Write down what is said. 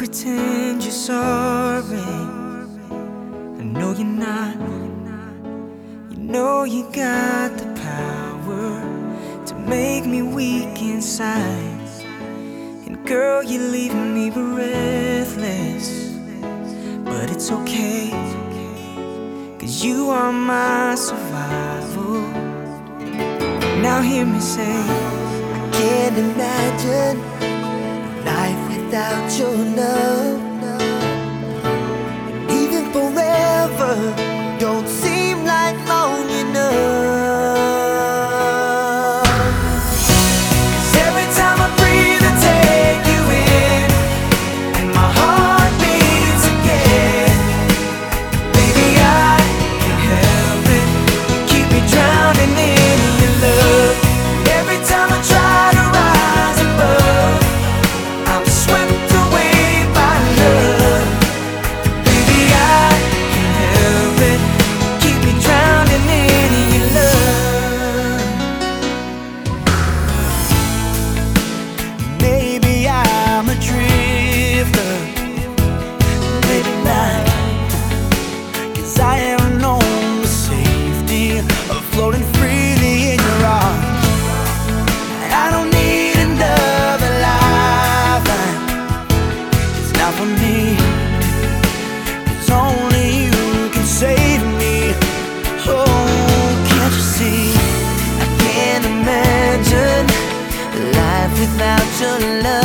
pretend you're sorry. I know you're not. You know you got the power to make me weak inside. And girl, you're leaving me breathless. But it's okay, cause you are my survival. Now hear me say, I can't imagine should love.